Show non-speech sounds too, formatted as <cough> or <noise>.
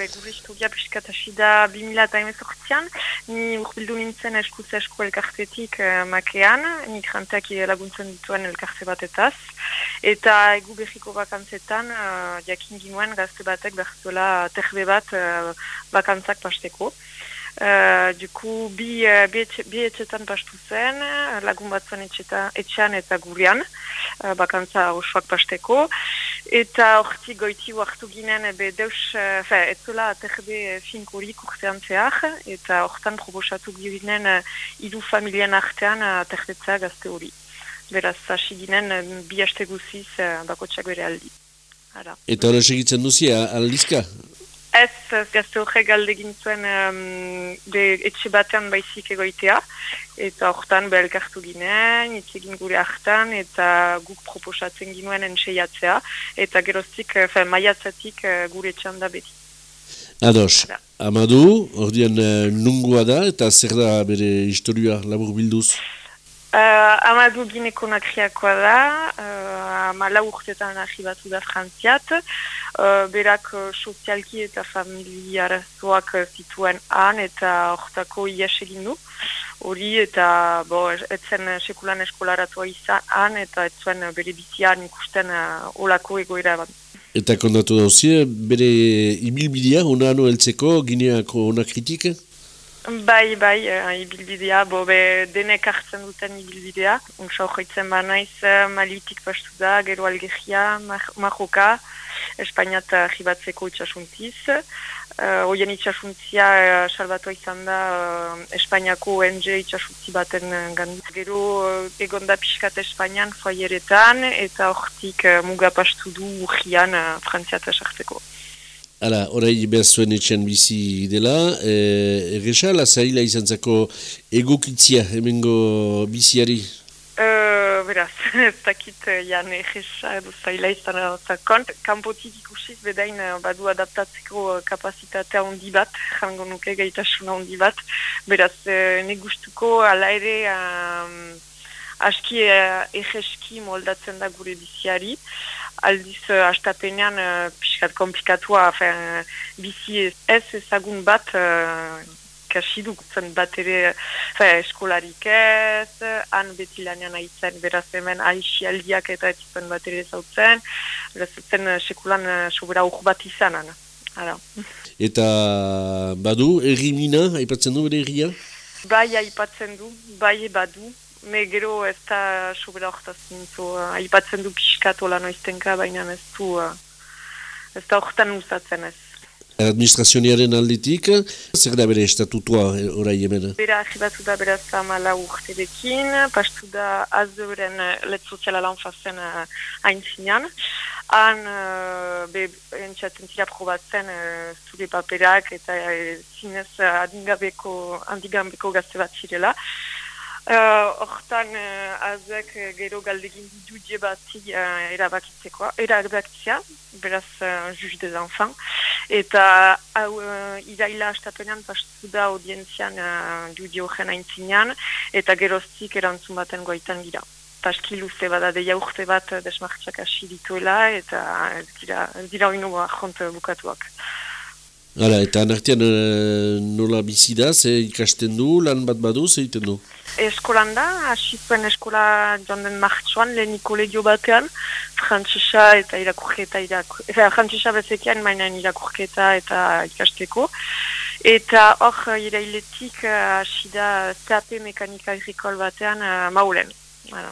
Gure historia piskat hasi da 2018an, ni urbildu nintzen eskuz esku elkartetik uh, makean, migranteak laguntzen dituen elkarte batetaz, eta egu behiko bakantzetan, uh, jakin ginuen gazte batek bertuela terbe bat uh, bakantzak pasteko. Uh, duku, bi, uh, bi, etxe, bi etxetan pastu zen, lagun bat zen etxean eta gurean, uh, bakantza osoak pasteko. Eta horti goiti huartu ginen, ebe deus, uh, fe, etzula aterbe finkorik urtean zehar, eta hortan proposatu ginen uh, idu familien artean aterbetzea gazte hori. Beraz, hasi ginen, bi haste guziz, uh, bakotxak bere aldi. Ara. Eta hori segitzen duzia, aldizka? Ez, gazte horre galde gintzen um, de etxe batean baizik egoitea, eta hortan behelkartu ginen, itzegin gure hartan, eta guk proposatzen ginuen entxeiatzea, eta geroztik, fe, maiatzatik uh, gure txanda beti. Ados, Amadu, ordean uh, nungua da, eta zer da bere historia labur bilduz? Uh, Amadu gineko nakriakoa da, uh, ama lau urtetan ahi batu da frantziat, uh, berak uh, sozialki eta familiarazoak zituen han eta hortako ies egin du. Hori eta bo, etzen sekulan eskolaratua izan han eta etzuen bere bizian ikusten uh, olako egoera bat. Eta kondatu dauzie, bere ibilbidea, hona anu eltzeko, gineako hona kritik? Bai, bai, uh, ibilbidea, bo be, denek hartzen duten ibilbidea. Unsa horretzen ba naiz, uh, malitik pastu da, gero Algeria, Marroka, Espainiat jibatzeko itxasuntiz. Uh, Oien itxasuntzia uh, salbatoa izan da uh, Espainiako ONG itxasuntzi baten gandu. Gero uh, egonda pixkat Espainian foaieretan eta hortik uh, muga pastu du urgian uh, frantziata sartzeko. Hala, orai behar zuen etxean bizi dela, e, erresa, la zaila izan zako egokitzia hemengo biziari? Uh, beraz, <laughs> ez dakit jan erresa edo zaila izan zakont. Kampotik ikusiz bedain badu adaptatzeko kapasitatea ondi bat, jango nuke gaitasuna ondi bat. Beraz, ne gustuko ala ere um, aski erreski moldatzen da gure biziari aldiz uh, astapenean uh, piskat komplikatua uh, bizi ez ezagun bat uh, kasiduk zen bat ere eskolarik ez, han beti lanean aitzen beraz hemen aixi eta etzipen bat ere zautzen, beraz zen sekulan uh, sobera ur bat izan. Ara. Eta badu, errimina, aipatzen du bere erria? Bai, aipatzen du, bai badu, Me gero ez da sobera horretaz nintu, uh, aipatzen du pixkatu lan oiztenka, baina ez du, uh, ez da horretan usatzen ez. Administrazioniaren alditik, zer da bere estatutua orai hemen? Bera ahibatu da beraz amala urterekin, pastu da azuren let soziala lan fazen uh, hain zinean. Han, be, entzaten tira probatzen zure paperak eta zinez adingabeko gazte bat zirela. Uh, hortan uh, azek uh, gero galdegin dudie bati uh, erabakitzeko, erabakitzea, beraz uh, juj des enfants. Eta hau uh, iraila astapenean pastu da audientzian uh, dudie horren aintzinean, eta geroztik erantzun baten goitan gira. Paski luze bada deia urte bat desmartxak hasi dituela, eta ez dira, ez dira oinu bukatuak. Hala, eta anartian uh, nola bizida, ze ikasten du, lan bat badu, ze iten du? Eskolan da, hasi eskola jonden martxuan, lehen kolegio batean, frantzisa eta irakurketa, irakur... Efe, frantzisa bezekian, mainan irakurketa eta ikasteko. Eta hor, irailetik hasi da CAP mekanika agrikol batean uh, maulen. Bueno,